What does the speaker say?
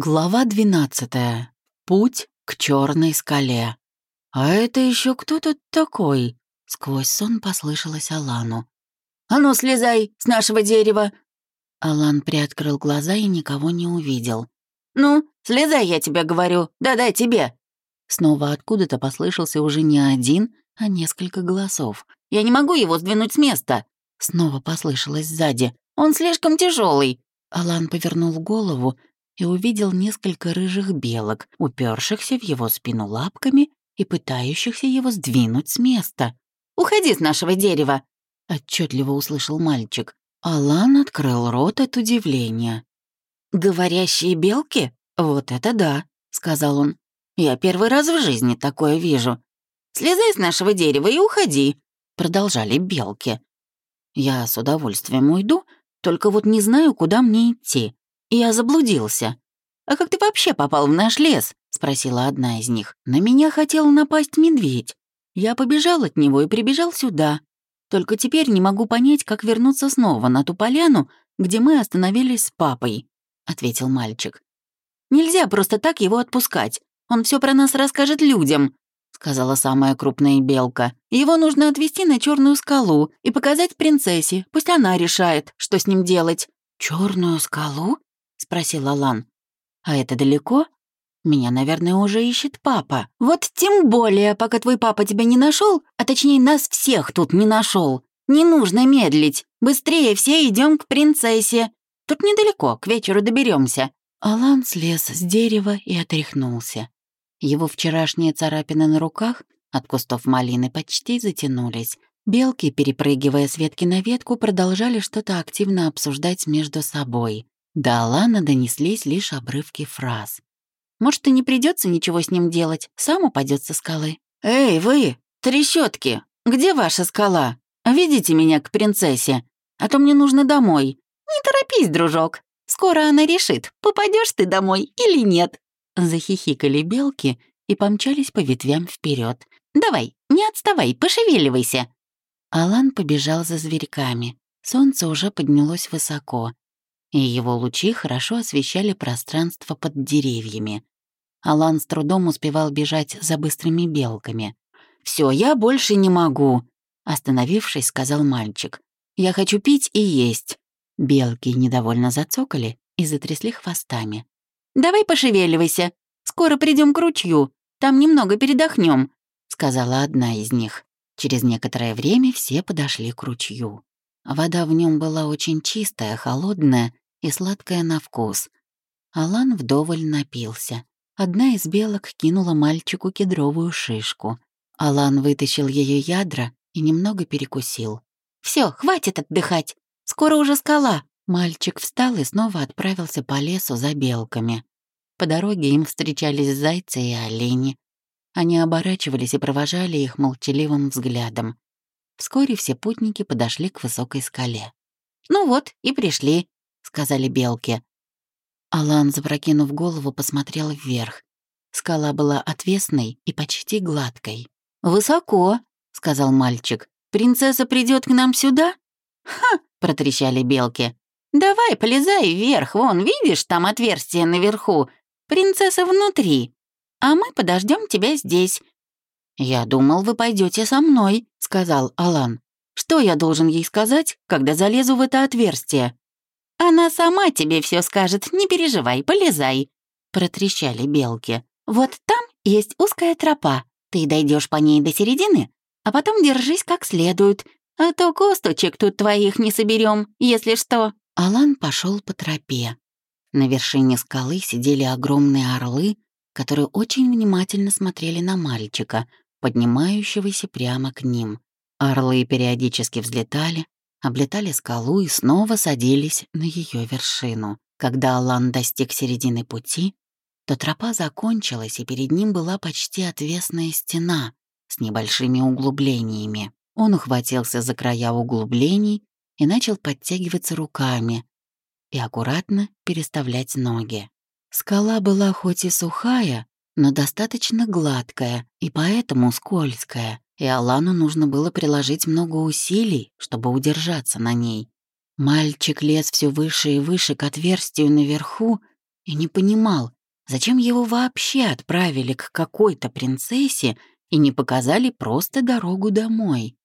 Глава 12. Путь к черной скале. А это еще кто тут такой? Сквозь сон послышалось Алану. «А ну, слезай с нашего дерева!» Алан приоткрыл глаза и никого не увидел. «Ну, слезай, я тебе говорю. Да-да, тебе!» Снова откуда-то послышался уже не один, а несколько голосов. «Я не могу его сдвинуть с места!» Снова послышалось сзади. «Он слишком тяжелый. Алан повернул голову и увидел несколько рыжих белок, упершихся в его спину лапками и пытающихся его сдвинуть с места. «Уходи с нашего дерева!» — отчетливо услышал мальчик. Алан открыл рот от удивления. «Говорящие белки? Вот это да!» — сказал он. «Я первый раз в жизни такое вижу. Слезай с нашего дерева и уходи!» — продолжали белки. «Я с удовольствием уйду, только вот не знаю, куда мне идти. Я заблудился. А как ты вообще попал в наш лес?» — спросила одна из них. «На меня хотел напасть медведь. Я побежал от него и прибежал сюда. Только теперь не могу понять, как вернуться снова на ту поляну, где мы остановились с папой», — ответил мальчик. «Нельзя просто так его отпускать. Он все про нас расскажет людям», — сказала самая крупная белка. «Его нужно отвезти на черную скалу и показать принцессе. Пусть она решает, что с ним делать». Черную скалу?» — спросил Алан. «А это далеко? Меня, наверное, уже ищет папа». «Вот тем более, пока твой папа тебя не нашел, а точнее нас всех тут не нашел. Не нужно медлить. Быстрее все идем к принцессе. Тут недалеко, к вечеру доберемся. Алан слез с дерева и отряхнулся. Его вчерашние царапины на руках от кустов малины почти затянулись. Белки, перепрыгивая с ветки на ветку, продолжали что-то активно обсуждать между собой. До Алана донеслись лишь обрывки фраз. «Может, и не придется ничего с ним делать, сам упадет со скалы». «Эй, вы, трещотки, где ваша скала? Ведите меня к принцессе, а то мне нужно домой». «Не торопись, дружок, скоро она решит, попадешь ты домой или нет». Захихикали белки и помчались по ветвям вперед. «Давай, не отставай, пошевеливайся». Алан побежал за зверьками. Солнце уже поднялось высоко, и его лучи хорошо освещали пространство под деревьями. Алан с трудом успевал бежать за быстрыми белками. Все, я больше не могу», — остановившись, сказал мальчик. «Я хочу пить и есть». Белки недовольно зацокали и затрясли хвостами. «Давай пошевеливайся. Скоро придем к ручью. Там немного передохнем, сказала одна из них. Через некоторое время все подошли к ручью. Вода в нем была очень чистая, холодная и сладкая на вкус. Алан вдоволь напился. Одна из белок кинула мальчику кедровую шишку. Алан вытащил ее ядра и немного перекусил. Все, хватит отдыхать. Скоро уже скала». Мальчик встал и снова отправился по лесу за белками. По дороге им встречались зайцы и олени. Они оборачивались и провожали их молчаливым взглядом. Вскоре все путники подошли к высокой скале. «Ну вот, и пришли», — сказали белки. Алан, запрокинув голову, посмотрел вверх. Скала была отвесной и почти гладкой. «Высоко», — сказал мальчик. «Принцесса придет к нам сюда?» «Ха!» — протрещали белки. «Давай, полезай вверх, вон, видишь, там отверстие наверху. Принцесса внутри. А мы подождем тебя здесь. «Я думал, вы пойдете со мной», — сказал Алан. «Что я должен ей сказать, когда залезу в это отверстие?» «Она сама тебе все скажет, не переживай, полезай», — протрещали белки. «Вот там есть узкая тропа. Ты дойдешь по ней до середины, а потом держись как следует, а то косточек тут твоих не соберем, если что». Алан пошел по тропе. На вершине скалы сидели огромные орлы, которые очень внимательно смотрели на мальчика, поднимающегося прямо к ним. Орлы периодически взлетали, облетали скалу и снова садились на ее вершину. Когда Алан достиг середины пути, то тропа закончилась, и перед ним была почти отвесная стена с небольшими углублениями. Он ухватился за края углублений и начал подтягиваться руками и аккуратно переставлять ноги. Скала была хоть и сухая, но достаточно гладкая и поэтому скользкая, и Алану нужно было приложить много усилий, чтобы удержаться на ней. Мальчик лез все выше и выше к отверстию наверху, и не понимал, зачем его вообще отправили к какой-то принцессе и не показали просто дорогу домой.